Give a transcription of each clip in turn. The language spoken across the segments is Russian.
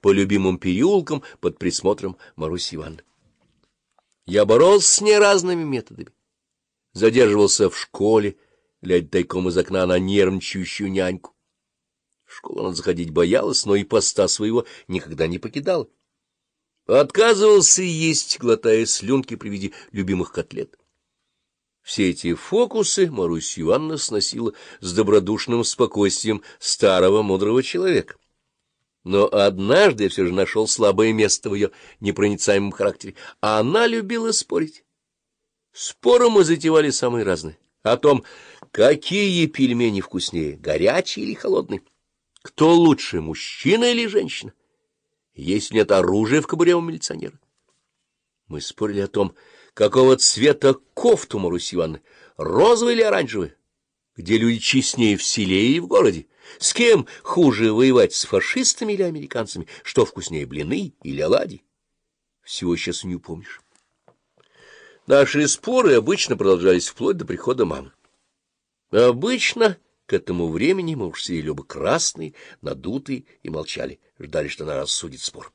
по любимым переулкам под присмотром Маруси Ивановны. Я боролся с ней разными методами. Задерживался в школе, глядя тайком из окна на нервничающую няньку. В школу она заходить боялась, но и поста своего никогда не покидала. Отказывался есть, глотая слюнки при виде любимых котлет. Все эти фокусы Марусь Ивановна сносила с добродушным спокойствием старого мудрого человека. Но однажды я все же нашел слабое место в ее непроницаемом характере. А она любила спорить. Споры мы затевали самые разные. О том, какие пельмени вкуснее, горячие или холодные. Кто лучше, мужчина или женщина? Есть нет оружия в кобуре у милиционера. Мы спорили о том, какого цвета кофту Маруси Ивановны, розовый или оранжевый, где люди честнее в селе и в городе, с кем хуже воевать, с фашистами или американцами, что вкуснее, блины или оладьи. Всего сейчас не упомнишь. Наши споры обычно продолжались вплоть до прихода мамы. Обычно к этому времени мы уж сидели оба красные, надутые и молчали, ждали, что она рассудит спор.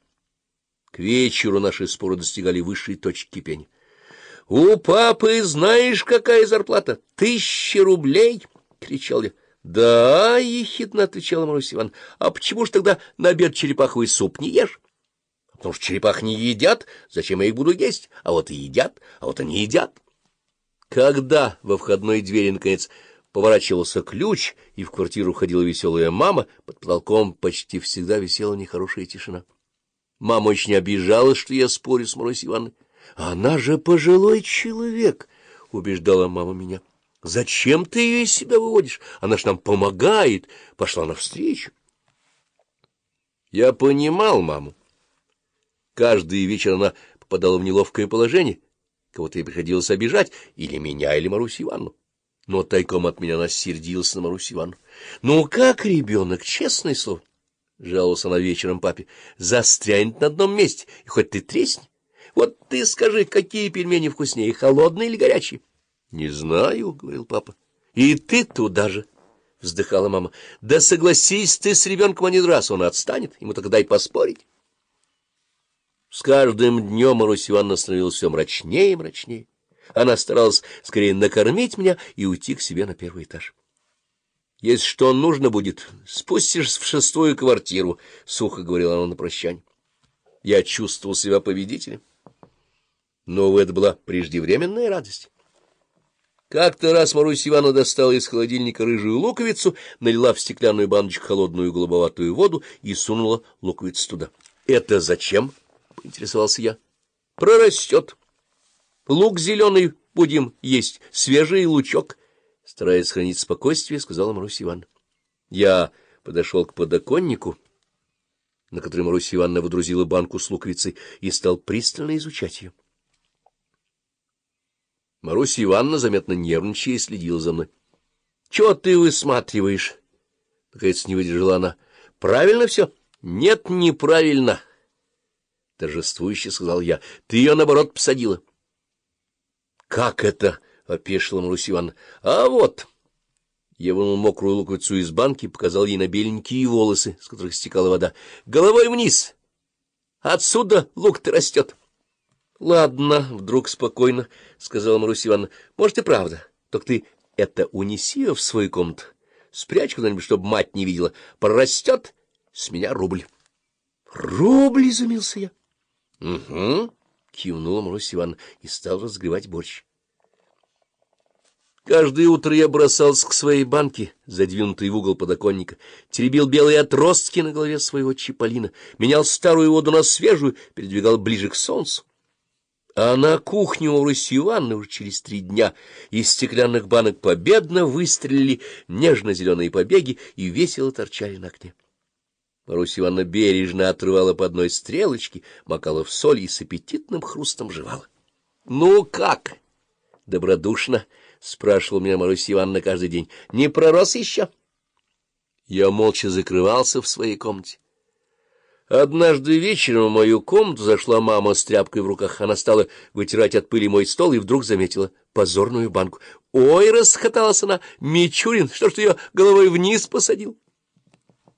К вечеру наши споры достигали высшей точки кипения. — У папы знаешь, какая зарплата? Тысяча рублей! — кричал я. — Да, — ехидно отвечала Марусь Иван. — А почему ж тогда на обед черепаховый суп не ешь? — Потому что черепах не едят. Зачем я их буду есть? А вот и едят, а вот они едят. Когда во входной двери, наконец, поворачивался ключ, и в квартиру ходила веселая мама, под потолком почти всегда висела нехорошая тишина. Мама очень обижалась, что я спорю с Марусей Ивановной. — Она же пожилой человек, — убеждала мама меня. — Зачем ты ее из себя выводишь? Она ж нам помогает. Пошла навстречу. Я понимал маму. Каждый вечер она попадала в неловкое положение. Кого-то ей приходилось обижать, или меня, или Марусю Ивановну. Но тайком от меня она сердилась на Марусю Ивановну. — Ну как, ребенок, честное слово? — жаловался она вечером папе. — Застрянет на одном месте, и хоть ты тресни. Вот ты скажи, какие пельмени вкуснее, холодные или горячие? — Не знаю, — говорил папа. — И ты туда же, — вздыхала мама. — Да согласись ты с ребенком один раз, он отстанет, ему тогда и поспорить. С каждым днем Марусь Ивановна становилась все мрачнее и мрачнее. Она старалась скорее накормить меня и уйти к себе на первый этаж. — Если что нужно будет, спустишься в шестую квартиру, — сухо говорила она на прощание. Я чувствовал себя победителем. Но это была преждевременная радость. Как-то раз Марусь Ивановна достала из холодильника рыжую луковицу, налила в стеклянную баночку холодную голубоватую воду и сунула луковицу туда. — Это зачем? — поинтересовался я. — Прорастет. Лук зеленый будем есть, свежий лучок. Стараясь сохранить спокойствие, сказала Маруся Ивановна. Я подошел к подоконнику, на который Маруся Ивановна водрузила банку с луковицей, и стал пристально изучать ее. Маруся Ивановна, заметно нервничая, следила за мной. — Чего ты высматриваешь? — наконец не выдержала она. — Правильно все? — Нет, неправильно. — торжествующе сказал я. — Ты ее, наоборот, посадила. — как это? — опешила Марусь Ивановна. — А вот... Я вынул мокрую луковицу из банки показал ей на беленькие волосы, с которых стекала вода. — Головой вниз! Отсюда лук-то растет! — Ладно, — вдруг спокойно сказала Марусь Ивановна. — Может, и правда. Только ты это унеси в свою комнату. Спрячь куда-нибудь, чтобы мать не видела. Прорастет с меня рубль. — Рубль, — изумился я. — Угу. — кивнула Марусь Ивановна и стал разгревать борщ. Каждое утро я бросался к своей банке, задвинутой в угол подоконника, теребил белые отростки на голове своего чиполлина, менял старую воду на свежую, передвигал ближе к солнцу. А на кухню у Руси Ивановны уже через три дня из стеклянных банок победно выстрелили нежно-зеленые побеги и весело торчали на окне. Марусь Ивановна бережно отрывала по одной стрелочке, макала в соль и с аппетитным хрустом жевала. — Ну как? — добродушно спрашивала меня Марусь Ивановна каждый день. — Не пророс еще? Я молча закрывался в своей комнате. Однажды вечером в мою комнату зашла мама с тряпкой в руках. Она стала вытирать от пыли мой стол и вдруг заметила позорную банку. — Ой, — расхоталась она, — Мичурин, что ж ты ее головой вниз посадил?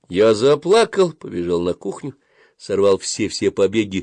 Я заплакал, побежал на кухню, сорвал все-все побеги